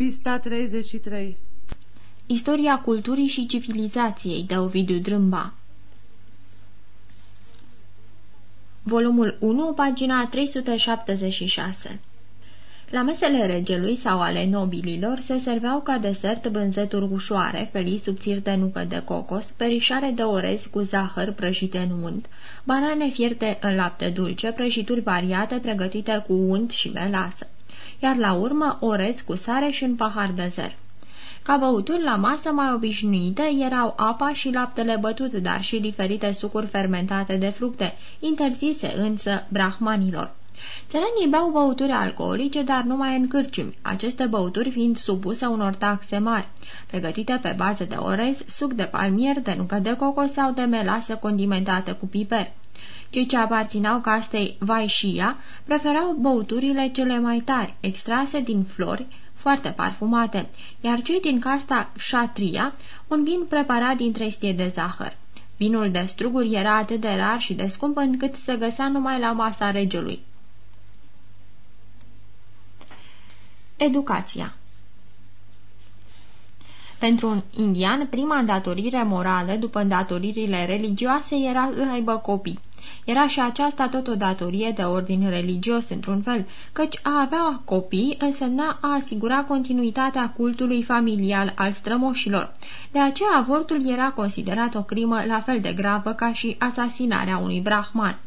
Pista 33 Istoria culturii și civilizației de Ovidiu Drâmba. Volumul 1, pagina 376 La mesele regelui sau ale nobililor se serveau ca desert brânzeturi ușoare, felii subțiri de nucă de cocos, perișare de orez cu zahăr prăjite în unt, banane fierte în lapte dulce, prăjituri variate pregătite cu unt și melasă iar la urmă orez cu sare și un pahar de zer. Ca băuturi la masă mai obișnuite erau apa și laptele bătut, dar și diferite sucuri fermentate de fructe, interzise însă brahmanilor. Țăranii beau băuturi alcoolice, dar numai în cârciumi, aceste băuturi fiind supuse unor taxe mari, pregătite pe bază de orez, suc de palmier, de nucă de cocos sau de melasă condimentată cu piper. Cei ce aparțineau castei Vaishia preferau băuturile cele mai tari, extrase din flori, foarte parfumate, iar cei din casta Kshatriya un vin preparat din trestie de zahăr. Vinul de struguri era atât de rar și de scump încât se găsea numai la masa regelui. Educația Pentru un indian, prima îndatorire morală după îndatoririle religioase era să aibă copii. Era și aceasta tot o datorie de ordin religios, într-un fel, căci a avea copii însemna a asigura continuitatea cultului familial al strămoșilor. De aceea avortul era considerat o crimă la fel de gravă ca și asasinarea unui brahman.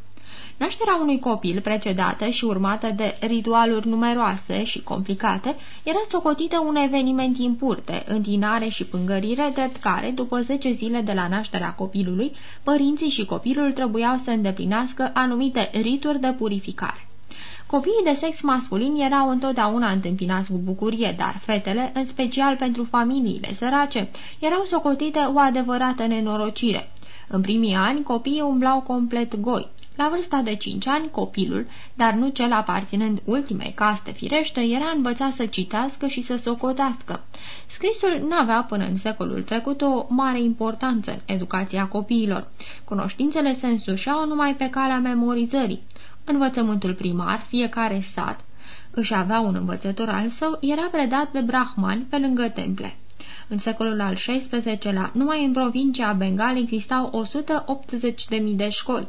Nașterea unui copil precedată și urmată de ritualuri numeroase și complicate era socotită un eveniment impur de întinare și pângărire, drept care, după 10 zile de la nașterea copilului, părinții și copilul trebuiau să îndeplinească anumite rituri de purificare. Copiii de sex masculin erau întotdeauna întâmpinați cu bucurie, dar fetele, în special pentru familiile sărace, erau socotite o adevărată nenorocire. În primii ani, copiii umblau complet goi. La vârsta de cinci ani, copilul, dar nu cel aparținând ultimei caste firește, era învățat să citească și să socotească. Scrisul n-avea până în secolul trecut o mare importanță în educația copiilor. Cunoștințele se însușeau numai pe calea memorizării. Învățământul primar, fiecare sat, își avea un învățător al său, era predat de brahmani pe lângă temple. În secolul al XVI-lea, numai în provincia Bengal existau 180.000 de școli.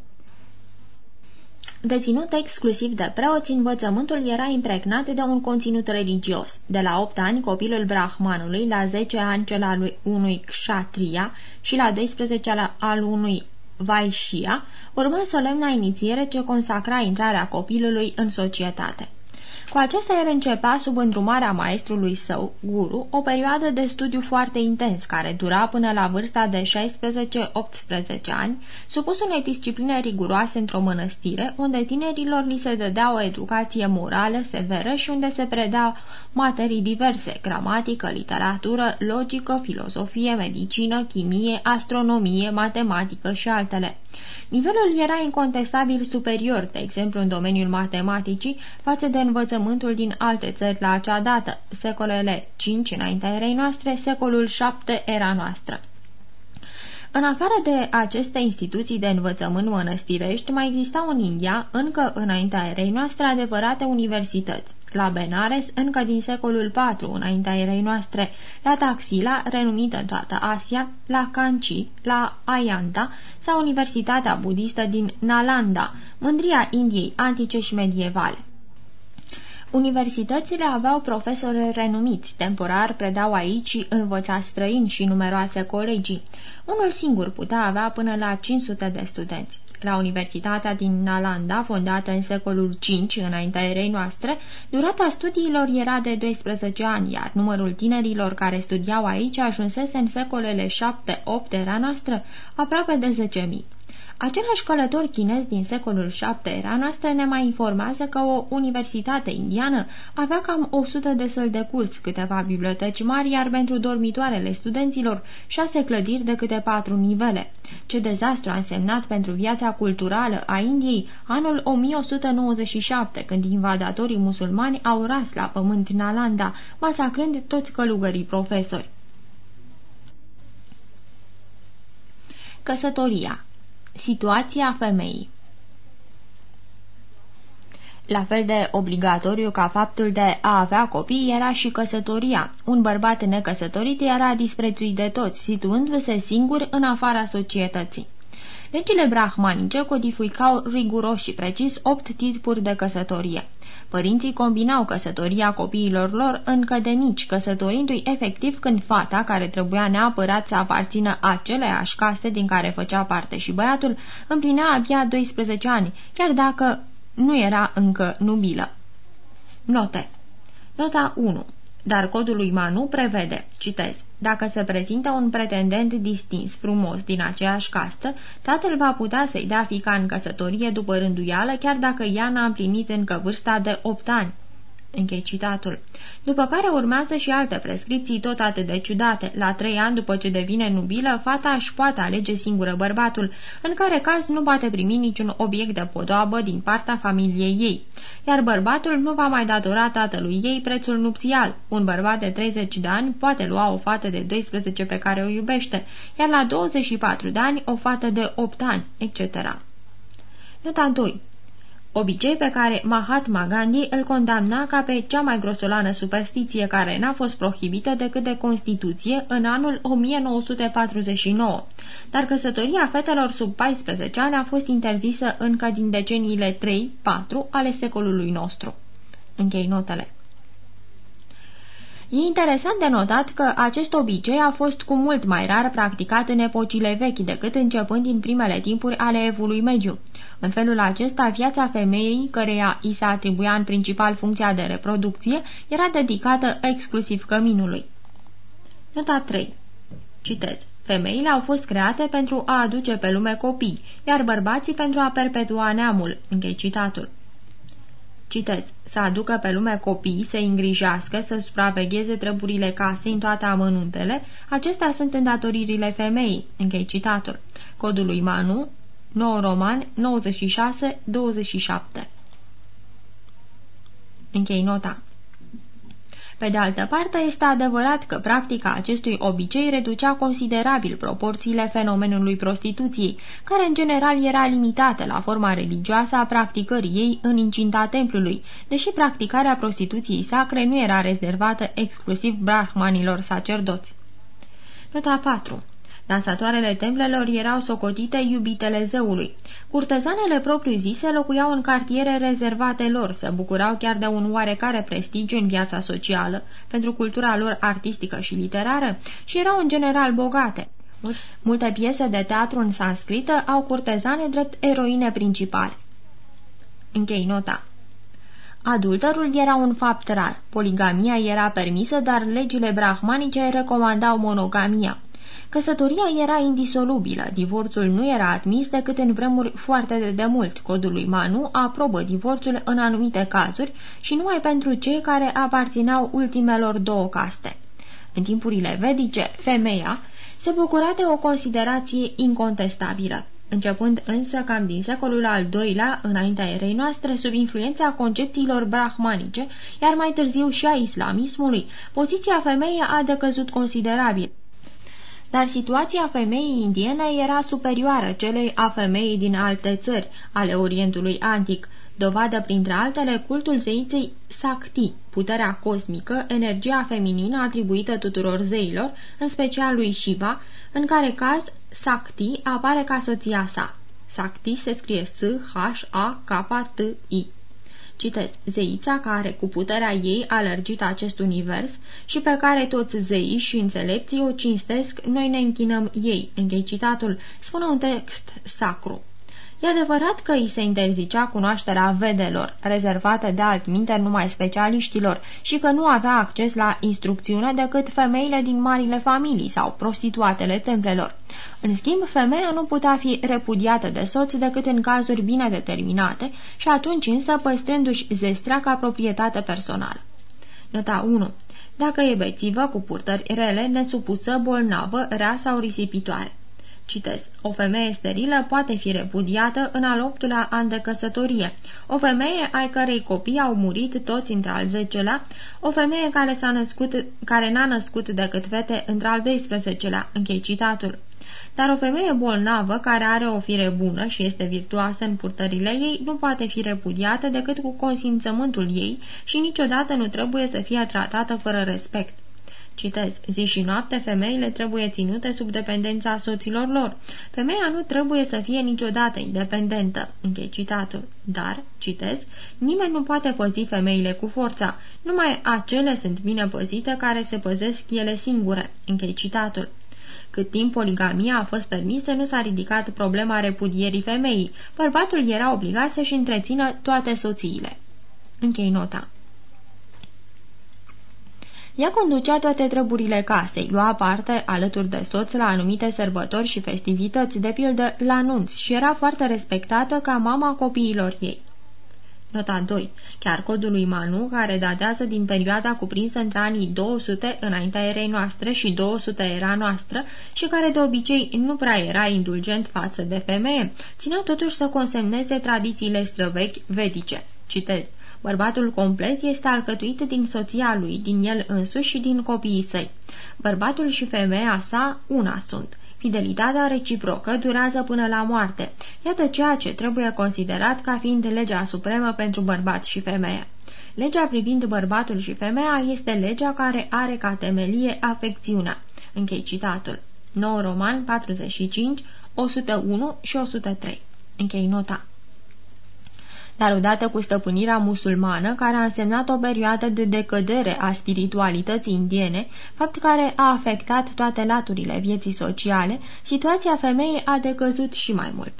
Deținut exclusiv de preoți, învățământul era impregnat de un conținut religios. De la 8 ani, copilul brahmanului, la 10 ani cel al unui kshatriya și la 12 al unui Vaishya, urma solemna inițiere ce consacra intrarea copilului în societate. Cu acesta el începea, sub îndrumarea maestrului său, guru, o perioadă de studiu foarte intens, care dura până la vârsta de 16-18 ani, supus unei discipline riguroase într-o mănăstire, unde tinerilor li se dădea o educație morală severă și unde se predau materii diverse, gramatică, literatură, logică, filozofie, medicină, chimie, astronomie, matematică și altele. Nivelul era incontestabil superior, de exemplu în domeniul matematicii, față de învățământul din alte țări la acea dată, secolele 5 înaintea erei noastre, secolul 7 era noastră. În afară de aceste instituții de învățământ mănăstirești, mai existau în India, încă înaintea erei noastre, adevărate universități la Benares încă din secolul IV înaintea erei noastre, la Taxila, renumită în toată Asia, la Kanchi, la Ayanta sau Universitatea Budistă din Nalanda, mândria Indiei antice și medievale. Universitățile aveau profesori renumiți, temporar predau aici și învăța străini și numeroase colegii. Unul singur putea avea până la 500 de studenți. La Universitatea din Nalanda, fondată în secolul V înaintea erei noastre, durata studiilor era de 12 ani, iar numărul tinerilor care studiau aici ajunsese în secolele 7-8 era noastră aproape de 10.000. Același călător chinez din secolul VII era noastră ne mai informează că o universitate indiană avea cam 100 de săli de curs, câteva biblioteci mari, iar pentru dormitoarele studenților șase clădiri de câte patru nivele. Ce dezastru a însemnat pentru viața culturală a Indiei anul 1197, când invadatorii musulmani au ras la pământ Nalanda, masacrând toți călugării profesori. Căsătoria Situația femeii La fel de obligatoriu ca faptul de a avea copii era și căsătoria. Un bărbat necăsătorit era disprețuit de toți, situându-se singur în afara societății. Legile brahmanice codificau riguros și precis opt tipuri de căsătorie. Părinții combinau căsătoria copiilor lor încă de mici, căsătorindu-i efectiv când fata, care trebuia neapărat să aparțină aceleași caste din care făcea parte și băiatul, împlinea abia 12 ani, chiar dacă nu era încă nubilă. Note Nota 1 dar codul lui Manu prevede, citez, dacă se prezintă un pretendent distins, frumos, din aceeași castă, tatăl va putea să-i dea fica în căsătorie după rânduială, chiar dacă ea n-a împlinit încă vârsta de opt ani. Închei citatul. După care urmează și alte prescripții tot atât de ciudate. La trei ani după ce devine nubilă, fata își poate alege singură bărbatul, în care caz nu poate primi niciun obiect de podoabă din partea familiei ei. Iar bărbatul nu va mai datora tatălui ei prețul nupțial. Un bărbat de 30 de ani poate lua o fată de 12 pe care o iubește, iar la 24 de ani o fată de 8 ani, etc. Nota 2 obicei pe care Mahatma Gandhi îl condamna ca pe cea mai grosolană superstiție care n-a fost prohibită decât de Constituție în anul 1949, dar căsătoria fetelor sub 14 ani a fost interzisă încă din deceniile 3-4 ale secolului nostru. Închei notele. E interesant de notat că acest obicei a fost cu mult mai rar practicat în epocile vechi decât începând din primele timpuri ale evului mediu. În felul acesta, viața femeii, căreia i se atribuia în principal funcția de reproducție, era dedicată exclusiv căminului. Nota 3 Citez. Femeile au fost create pentru a aduce pe lume copii, iar bărbații pentru a perpetua neamul. Închei citatul. Citez. Să aducă pe lume copii, să îngrijească, să supravegheze treburile casei în toate amănuntele, acestea sunt îndatoririle femeii. Închei citatul. Codul lui Manu, 9 Roman, 96, 27. Închei nota. Pe de altă parte, este adevărat că practica acestui obicei reducea considerabil proporțiile fenomenului prostituției, care în general era limitată la forma religioasă a practicării ei în incinta templului, deși practicarea prostituției sacre nu era rezervată exclusiv brahmanilor sacerdoți. Nota 4 Dansatoarele templelor erau socotite iubitele zeului. Curtezanele propriu-zise locuiau în cartiere rezervate lor, se bucurau chiar de un oarecare prestigiu în viața socială, pentru cultura lor artistică și literară și erau în general bogate. Multe piese de teatru în sanscrită au curtezane drept eroine principale. Închei nota. Adulterul era un fapt rar. Poligamia era permisă, dar legile brahmanice recomandau monogamia. Căsătoria era indisolubilă, divorțul nu era admis decât în vremuri foarte de demult. Codul lui Manu aprobă divorțul în anumite cazuri și numai pentru cei care aparțineau ultimelor două caste. În timpurile vedice, femeia se bucura de o considerație incontestabilă începând însă cam din secolul al doilea, înaintea erei noastre, sub influența concepțiilor brahmanice, iar mai târziu și a islamismului, poziția femeii a decăzut considerabil dar situația femeii indiene era superioară celei a femeii din alte țări ale Orientului Antic, dovadă printre altele cultul zeiței Sakti, puterea cosmică, energia feminină atribuită tuturor zeilor, în special lui Shiva, în care caz Sakti apare ca soția sa. Sakti se scrie S-H-A-K-T-I. Citez, zeița care cu puterea ei a lărgit acest univers și pe care toți zeii și înțelepții o cinstesc, noi ne închinăm ei. Închei citatul, spune un text sacru. E adevărat că îi se interzicea cunoașterea vedelor, rezervată de altminte numai specialiștilor, și că nu avea acces la instrucțiune decât femeile din marile familii sau prostituatele templelor. În schimb, femeia nu putea fi repudiată de soț decât în cazuri bine determinate și atunci însă păstrându-și zestrea ca proprietate personală. Nota 1. Dacă e bețivă, cu purtări rele, nesupusă, bolnavă, rea sau risipitoare. Citez. O femeie sterilă poate fi repudiată în al optulea an de căsătorie. O femeie ai cărei copii au murit toți între al zecelea, o femeie care s-a născut, care n-a născut decât fete între al 12-lea. Închei citatul. dar o femeie bolnavă care are o fire bună și este virtuoasă în purtările ei nu poate fi repudiată decât cu consimțământul ei și niciodată nu trebuie să fie tratată fără respect. Citez, zi și noapte femeile trebuie ținute sub dependența soților lor. Femeia nu trebuie să fie niciodată independentă. Închei citatul. Dar, citez, nimeni nu poate păzi femeile cu forța. Numai acele sunt bine păzite care se păzesc ele singure. Închei citatul. Cât timp poligamia a fost permisă, nu s-a ridicat problema repudierii femeii. Bărbatul era obligat să-și întrețină toate soțiile. Închei nota. Ea conducea toate treburile casei, lua parte alături de soț la anumite sărbători și festivități, de pildă la nunți, și era foarte respectată ca mama copiilor ei. Nota 2. Chiar codul lui Manu, care datează din perioada cuprinsă între anii 200 înaintea erei noastre și 200 era noastră și care de obicei nu prea era indulgent față de femeie, ținea totuși să consemneze tradițiile străvechi vedice. Citez. Bărbatul complet este alcătuit din soția lui, din el însuși și din copiii săi. Bărbatul și femeia sa una sunt. Fidelitatea reciprocă durează până la moarte. Iată ceea ce trebuie considerat ca fiind legea supremă pentru bărbat și femeie. Legea privind bărbatul și femeia este legea care are ca temelie afecțiunea. Închei citatul. 9 Roman 45, 101 și 103. Închei nota dar odată cu stăpânirea musulmană, care a însemnat o perioadă de decădere a spiritualității indiene, fapt care a afectat toate laturile vieții sociale, situația femeii a decăzut și mai mult.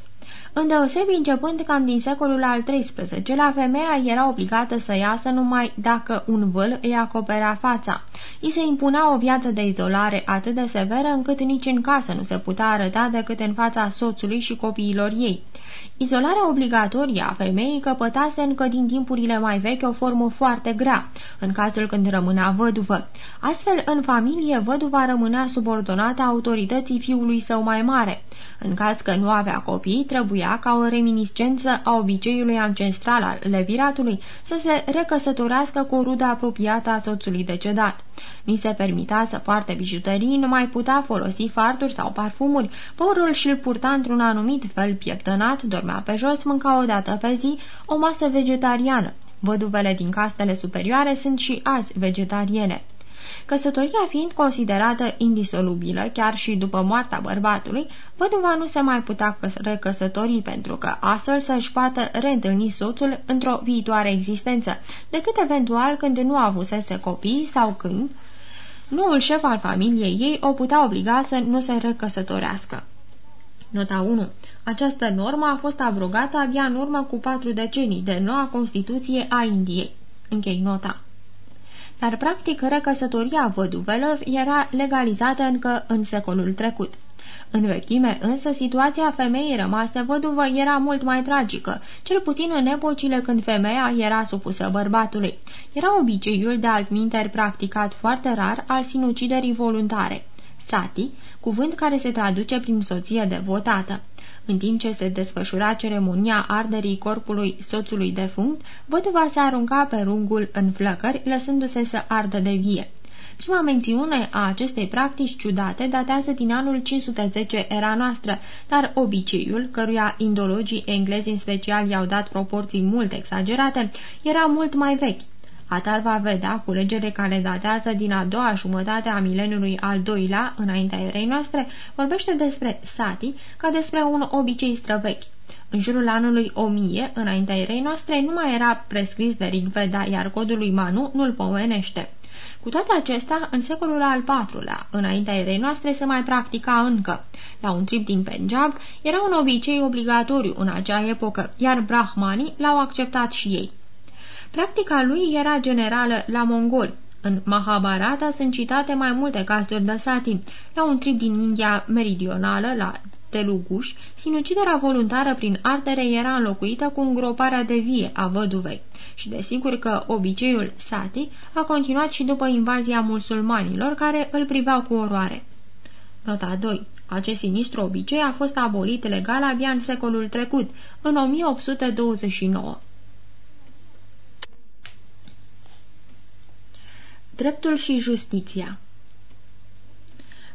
Îndeosebi începând cam din secolul al XIII-lea, femeia era obligată să iasă numai dacă un văl îi acoperea fața. I se impunea o viață de izolare atât de severă încât nici în casă nu se putea arăta decât în fața soțului și copiilor ei. Izolarea obligatorie a femeii căpătase încă din timpurile mai vechi o formă foarte grea, în cazul când rămânea văduvă. Astfel, în familie, văduva rămânea subordonată autorității fiului său mai mare. În caz că nu avea copii, trebuia, ca o reminiscență a obiceiului ancestral al leviratului, să se recăsătorească cu o rudă apropiată a soțului decedat. Ni se permita să poarte bijuterii, nu mai putea folosi farduri sau parfumuri, porul și-l purta într-un anumit fel pieptănat, dormea pe jos, mânca o dată pe zi, o masă vegetariană. Văduvele din castele superioare sunt și azi vegetariene. Căsătoria fiind considerată indisolubilă, chiar și după moartea bărbatului, văduva nu se mai putea recăsători pentru că astfel să-și poată reîntâlni soțul într-o viitoare existență, decât eventual când nu avusese copii sau când noul șef al familiei ei o putea obliga să nu se recăsătorească. Nota 1. Această normă a fost abrogată abia în urmă cu patru decenii de noua Constituție a Indiei. Închei nota dar practic recăsătoria văduvelor era legalizată încă în secolul trecut. În vechime însă situația femeii rămase văduvă era mult mai tragică, cel puțin în epocile când femeia era supusă bărbatului. Era obiceiul de altminteri practicat foarte rar al sinuciderii voluntare. Sati, cuvânt care se traduce prin soție devotată. În timp ce se desfășura ceremonia arderii corpului soțului defunct, văduva se arunca pe rungul în flăcări, lăsându-se să ardă de vie. Prima mențiune a acestei practici ciudate datează din anul 510 era noastră, dar obiceiul, căruia indologii englezi în special i-au dat proporții mult exagerate, era mult mai vechi. Atar vedea, culegere care datează din a doua jumătate a mileniului al doilea, înaintea erei noastre, vorbește despre sati ca despre un obicei străvechi. În jurul anului 1000, înaintea erei noastre, nu mai era prescris de Rigveda, iar codul lui Manu nu-l pomenește. Cu toate acestea, în secolul al IV-lea, înaintea erei noastre, se mai practica încă. La un trip din Punjab era un obicei obligatoriu în acea epocă, iar brahmanii l-au acceptat și ei. Practica lui era generală la mongoli. În Mahabharata sunt citate mai multe cazuri de sati. La un trip din India meridională, la Teluguș, sinuciderea voluntară prin artere era înlocuită cu îngroparea de vie a văduvei. Și desigur că obiceiul sati a continuat și după invazia musulmanilor care îl priveau cu oroare. Nota 2. Acest sinistru obicei a fost abolit legal abia în secolul trecut, în 1829. Dreptul și justiția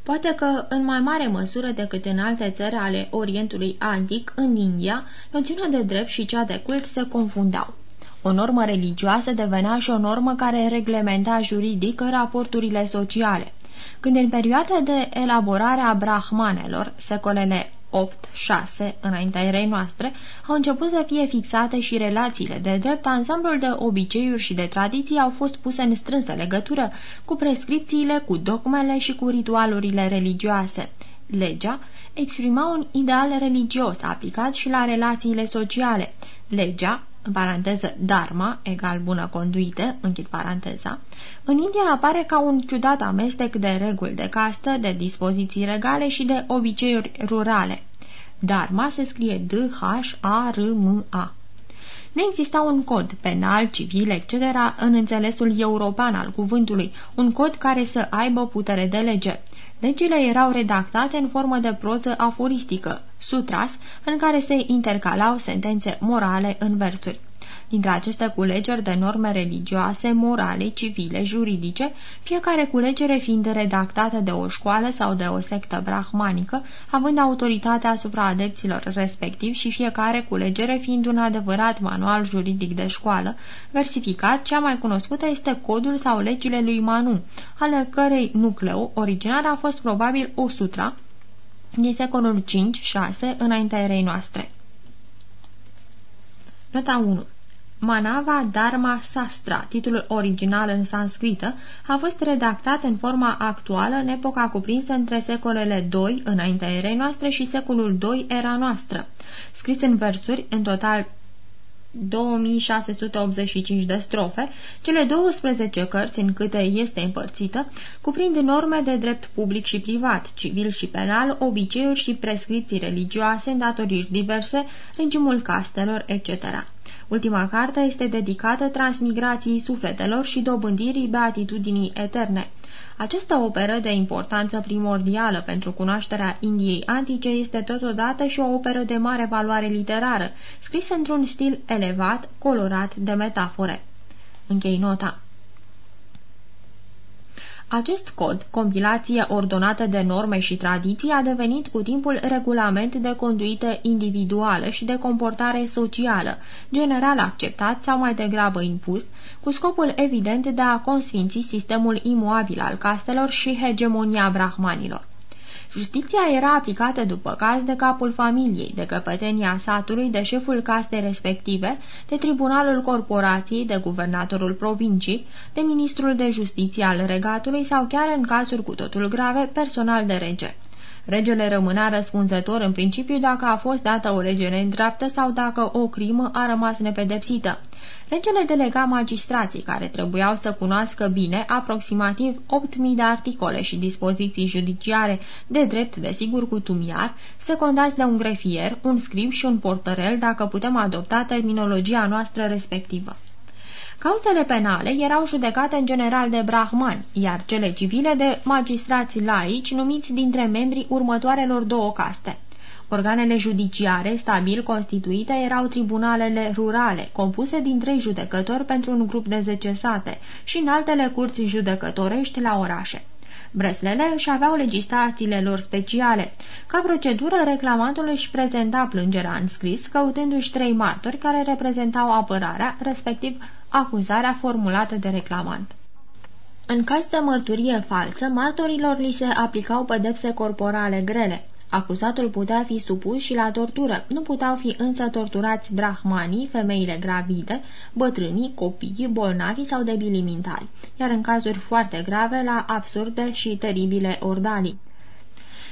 Poate că, în mai mare măsură decât în alte țări ale Orientului Antic, în India, noțiunea de drept și cea de cult se confundau. O normă religioasă devenea și o normă care reglementa juridic raporturile sociale. Când în perioada de elaborare a brahmanelor, secolele 8-6, înaintea erei noastre, au început să fie fixate și relațiile de drept, ansamblul de obiceiuri și de tradiții au fost puse în strânsă legătură cu prescripțiile, cu dogmele și cu ritualurile religioase. Legea exprima un ideal religios aplicat și la relațiile sociale. Legea în paranteză dharma, egal bună conduită, închid paranteza, în India apare ca un ciudat amestec de reguli de castă, de dispoziții regale și de obiceiuri rurale. Dharma se scrie D-H-A-R-M-A. Nu exista un cod penal, civil, etc. în înțelesul european al cuvântului, un cod care să aibă putere de lege. Legile erau redactate în formă de proză aforistică, sutras, în care se intercalau sentențe morale în versuri. Dintre aceste culegeri de norme religioase, morale, civile, juridice, fiecare culegere fiind redactată de o școală sau de o sectă brahmanică, având autoritatea asupra adepților respectiv și fiecare culegere fiind un adevărat manual juridic de școală, versificat, cea mai cunoscută este codul sau legile lui Manu, ale cărei nucleu originar a fost probabil o sutra, din secolul 5-6 înaintea erei noastre. Nota 1 Manava Dharma Sastra, titlul original în sanscrită, a fost redactat în forma actuală în epoca cuprinsă între secolele 2 înaintea erei noastre și secolul 2 era noastră. Scris în versuri, în total 2685 de strofe, cele 12 cărți în câte este împărțită, cuprind norme de drept public și privat, civil și penal, obiceiuri și prescripții religioase, îndatoriri diverse, regimul castelor, etc. Ultima carte este dedicată transmigrației sufletelor și dobândirii beatitudinii eterne. Această operă de importanță primordială pentru cunoașterea Indiei antice este totodată și o operă de mare valoare literară, scrisă într-un stil elevat, colorat de metafore. Închei nota. Acest cod, compilație ordonată de norme și tradiții, a devenit cu timpul regulament de conduită individuală și de comportare socială, general acceptat sau mai degrabă impus, cu scopul evident de a consfinți sistemul imuabil al castelor și hegemonia brahmanilor. Justiția era aplicată după caz de capul familiei, de căpătenia satului, de șeful castei respective, de tribunalul corporației, de guvernatorul provincii, de ministrul de justiție al regatului sau chiar în cazuri cu totul grave, personal de rege. Regele rămânea răspunzător în principiu dacă a fost dată o lege neîndreaptă sau dacă o crimă a rămas nepedepsită. Regele delega magistrații care trebuiau să cunoască bine aproximativ 8.000 de articole și dispoziții judiciare de drept, desigur, cu tumiar, secundați de un grefier, un scrib și un portărel, dacă putem adopta terminologia noastră respectivă. Cauzele penale erau judecate în general de brahmani, iar cele civile de magistrați laici numiți dintre membrii următoarelor două caste. Organele judiciare, stabil constituite, erau tribunalele rurale, compuse din trei judecători pentru un grup de zece sate și în altele curți judecătorești la orașe. Breslele își aveau legislațiile lor speciale. Ca procedură, reclamatul își prezenta plângerea în scris, căutându-și trei martori care reprezentau apărarea, respectiv acuzarea formulată de reclamant. În caz de mărturie falsă, martorilor li se aplicau pedepse corporale grele. Acuzatul putea fi supus și la tortură. Nu puteau fi însă torturați brahmanii, femeile gravide, bătrânii, copiii, bolnavi sau debilii mentali, iar în cazuri foarte grave la absurde și teribile ordalii.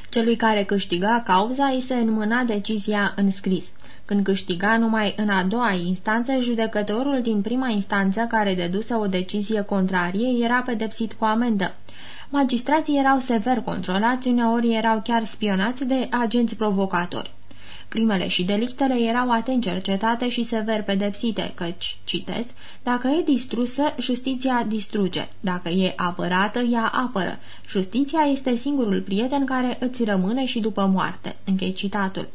Celui care câștiga cauza îi se înmâna decizia în scris. Când câștiga numai în a doua instanță, judecătorul din prima instanță care deduse o decizie contrarie era pedepsit cu amendă. Magistrații erau sever controlați, uneori erau chiar spionați de agenți provocatori. Crimele și delictele erau atent cercetate și sever pedepsite, căci, citesc, dacă e distrusă, justiția distruge, dacă e apărată, ea apără. Justiția este singurul prieten care îți rămâne și după moarte. Închei citatul.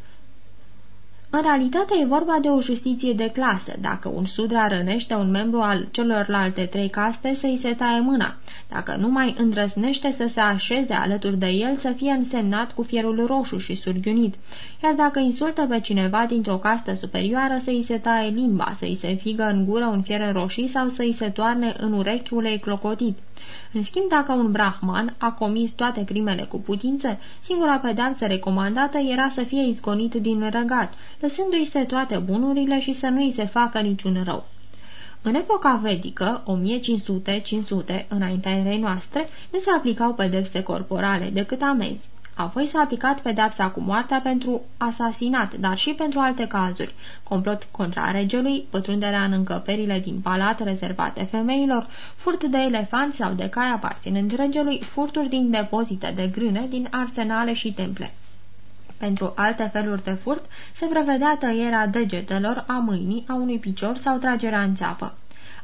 În realitate e vorba de o justiție de clasă. Dacă un sudra rănește un membru al celorlalte trei caste, să-i se taie mâna. Dacă nu mai îndrăznește să se așeze alături de el, să fie însemnat cu fierul roșu și surghiunit. Iar dacă insultă pe cineva dintr-o castă superioară, să-i se taie limba, să-i se figă în gură un fier roșii sau să-i se toarne în urechi ulei clocotit. În schimb, dacă un brahman a comis toate crimele cu putință, singura pedeapsă recomandată era să fie izgonit din răgat, lăsându-i se toate bunurile și să nu-i se facă niciun rău. În epoca vedică, 1500-500, înaintea erei noastre, nu se aplicau pedepse corporale decât amenzi. Apoi s-a aplicat pedepsa cu moartea pentru asasinat, dar și pentru alte cazuri. Complot contra regelui, pătrunderea în încăperile din palat rezervate femeilor, furt de elefant sau de cai aparținând regelui, furturi din depozite de grâne, din arsenale și temple. Pentru alte feluri de furt se prevedea tăierea degetelor, a mâinii, a unui picior sau tragerea în țeapă.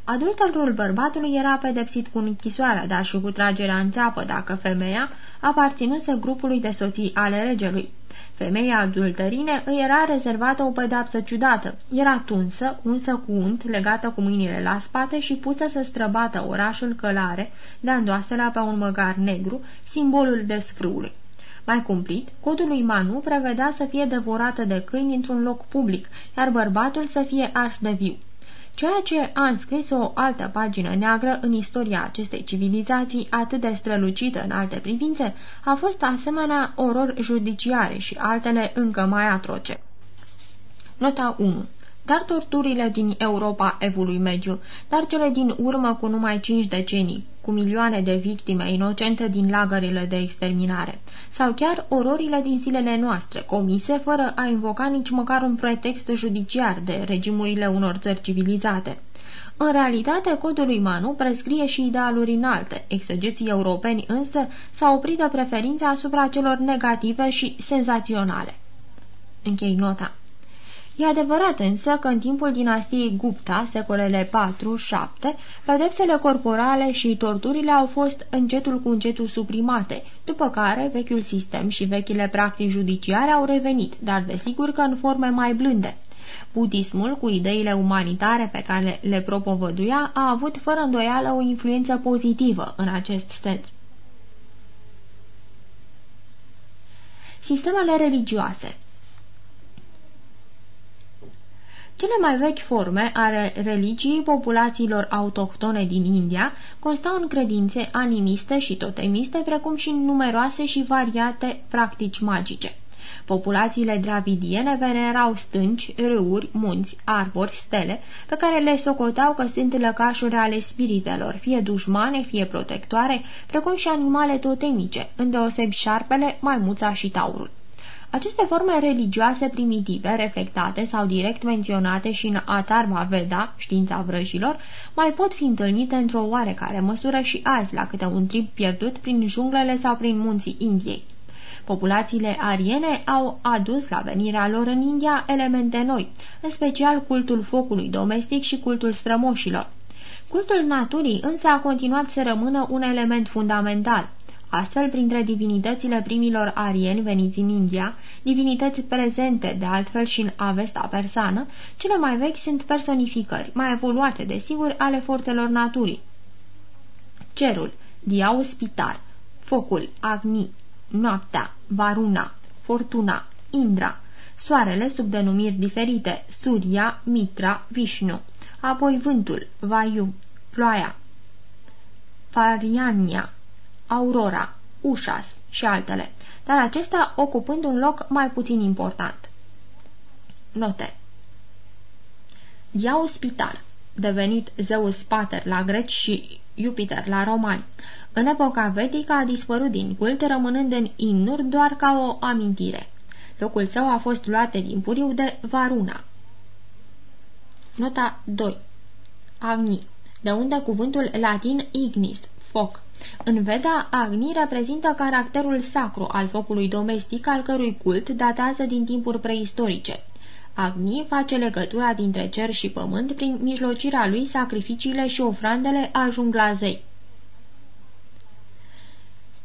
Adulterul bărbatului era pedepsit cu închisoarea, dar și cu tragerea în țeapă dacă femeia aparținuse grupului de soții ale regelui. Femeia adulterine îi era rezervată o pedapsă ciudată. Era tunsă, unsă cu unt, legată cu mâinile la spate și pusă să străbată orașul călare, dându-asela pe un măgar negru, simbolul desfrâului. Mai cumplit, codul lui Manu prevedea să fie devorată de câini într-un loc public, iar bărbatul să fie ars de viu. Ceea ce a înscris o altă pagină neagră în istoria acestei civilizații atât de strălucită în alte privințe a fost asemenea orori judiciare și altele încă mai atroce. Nota 1 dar torturile din Europa evului mediu, dar cele din urmă cu numai cinci decenii, cu milioane de victime inocente din lagările de exterminare, sau chiar ororile din zilele noastre, comise fără a invoca nici măcar un pretext judiciar de regimurile unor țări civilizate. În realitate, codul lui Manu prescrie și idealuri înalte. Exegeții europeni însă s-au oprit de preferința asupra celor negative și senzaționale. Închei nota. E adevărat însă că în timpul dinastiei Gupta, secolele 4-7, pedepsele corporale și torturile au fost încetul cu încetul suprimate, după care vechiul sistem și vechile practici judiciare au revenit, dar desigur că în forme mai blânde. Budismul, cu ideile umanitare pe care le propovăduia, a avut fără îndoială o influență pozitivă în acest sens. Sistemele religioase Cele mai vechi forme ale religiei populațiilor autohtone din India constau în credințe animiste și totemiste, precum și în numeroase și variate practici magice. Populațiile dravidiene venerau stânci, râuri, munți, arbori, stele, pe care le socoteau că sunt lăcașuri ale spiritelor, fie dușmane, fie protectoare, precum și animale totemice, îndeosebi șarpele, maimuța și taurul. Aceste forme religioase primitive, reflectate sau direct menționate și în Atarva Veda, știința vrăjilor, mai pot fi întâlnite într-o oarecare măsură și azi la câte un trip pierdut prin junglele sau prin munții Indiei. Populațiile ariene au adus la venirea lor în India elemente noi, în special cultul focului domestic și cultul strămoșilor. Cultul naturii însă a continuat să rămână un element fundamental. Astfel, printre divinitățile primilor arieni veniți în India, divinități prezente de altfel și în Avesta persană, cele mai vechi sunt personificări, mai evoluate, desigur, ale forțelor naturii. Cerul, diau spitar, focul, agni, noaptea, varuna, fortuna, indra, soarele sub denumiri diferite, Surya, Mitra, Vishnu, apoi vântul, Vayu, ploaia, Pariania, Aurora, Ușas și altele, dar acesta ocupând un loc mai puțin important. Note Diau Spital, devenit Zeus Pater la greci și Jupiter la romani, în epoca vedică a dispărut din cult, rămânând în imnuri doar ca o amintire. Locul său a fost luat din puriu de Varuna. Nota 2 Agni, de unde cuvântul latin ignis, foc. În Veda, Agni reprezintă caracterul sacru al focului domestic, al cărui cult datează din timpuri preistorice. Agni face legătura dintre cer și pământ prin mijlocirea lui sacrificiile și ofrandele ajung la zei.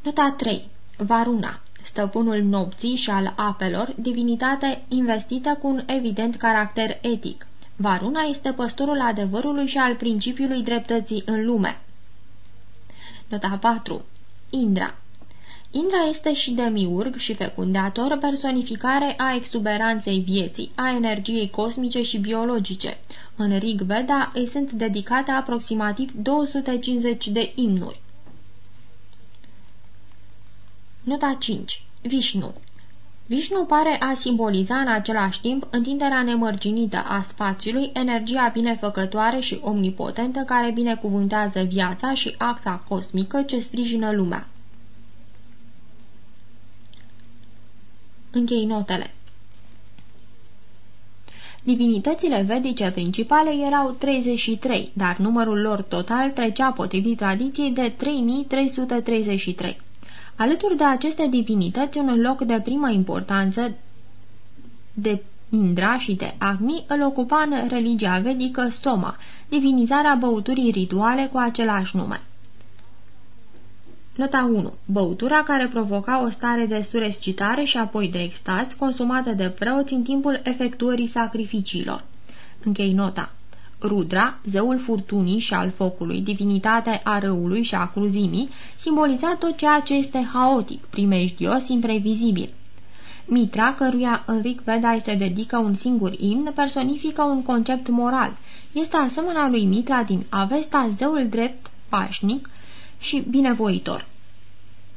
Nota 3. Varuna stăpânul nopții și al apelor, divinitate investită cu un evident caracter etic. Varuna este păstorul adevărului și al principiului dreptății în lume. Nota 4. Indra Indra este și demiurg și fecundator, personificare a exuberanței vieții, a energiei cosmice și biologice. În Rig Veda îi sunt dedicate aproximativ 250 de imnuri. Nota 5. Vishnu Vishnu pare a simboliza în același timp întinderea nemărginită a spațiului, energia binefăcătoare și omnipotentă care binecuvântează viața și axa cosmică ce sprijină lumea. Închei notele. Divinitățile vedice principale erau 33, dar numărul lor total trecea potrivit tradiției de 3333. Alături de aceste divinități, un loc de primă importanță de Indra și de Agni îl ocupa în religia vedică Soma, divinizarea băuturii rituale cu același nume. Nota 1. Băutura care provoca o stare de surescitare și apoi de extaz consumată de preoți în timpul efectuării sacrificiilor. Închei nota. Rudra, zeul furtunii și al focului, divinitatea a răului și a cruzimii, simboliza tot ceea ce este haotic, primejdios, imprevizibil. Mitra, căruia în Ric Vedai se dedică un singur imn, personifică un concept moral. Este asemenea lui Mitra din Avesta, zeul drept, pașnic, și binevoitor.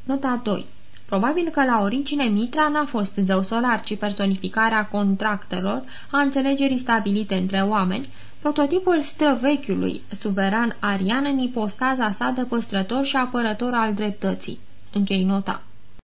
Nota 2 Probabil că la origine Mitra n-a fost zeu solar, ci personificarea contractelor, a înțelegerii stabilite între oameni, prototipul străvechiului suveran arian în ipostaza sa de păstrător și apărător al dreptății. Închei nota.